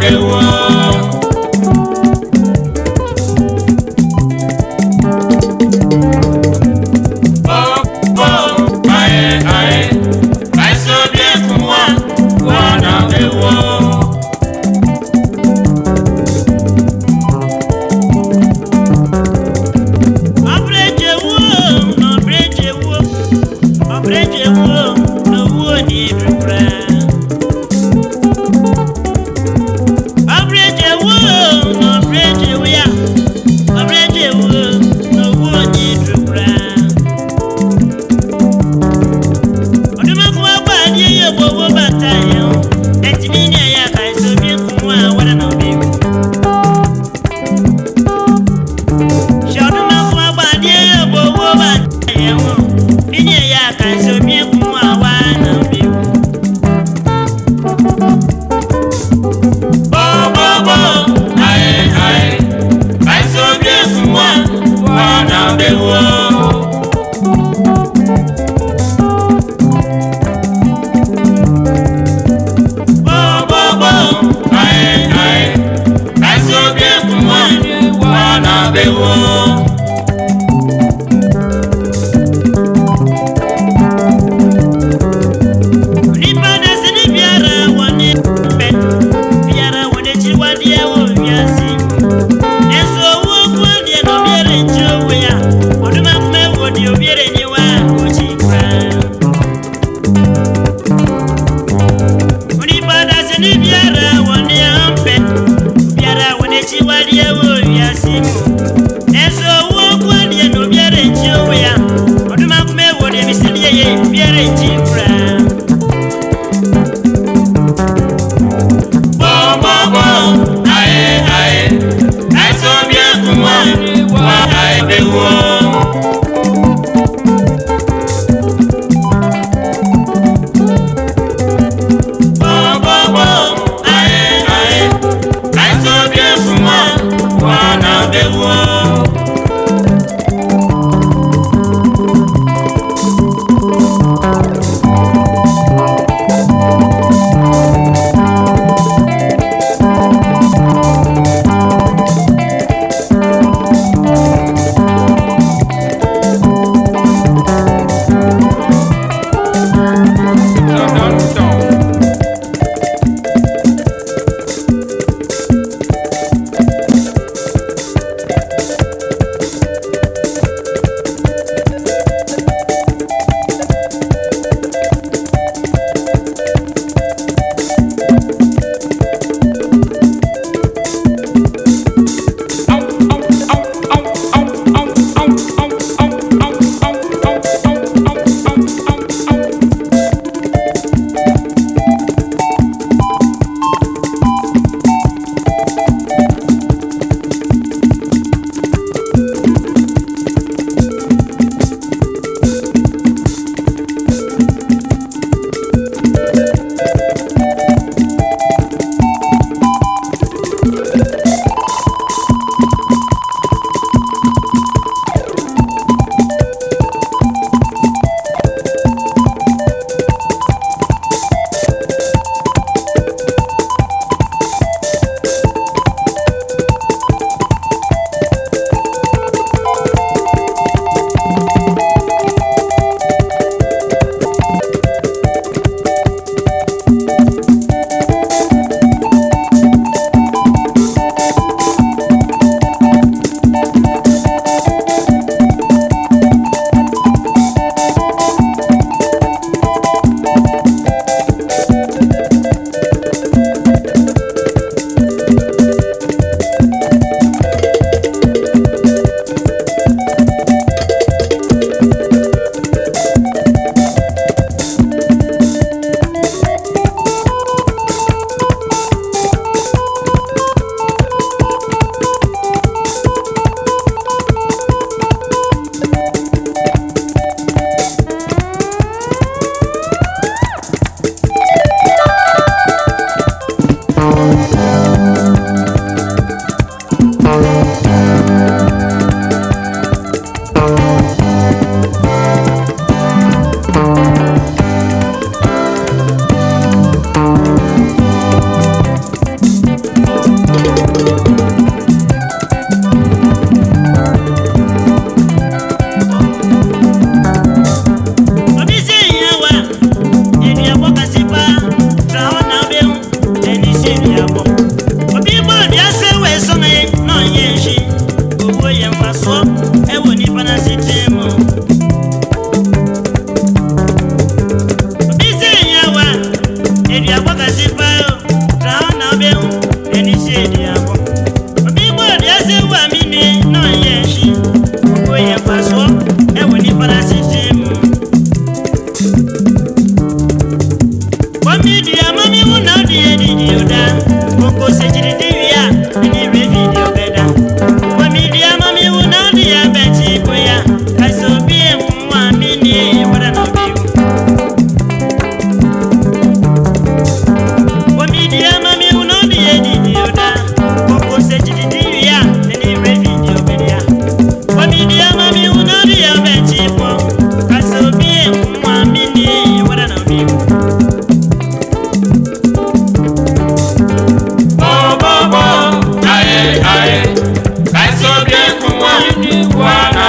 ewa. Wana.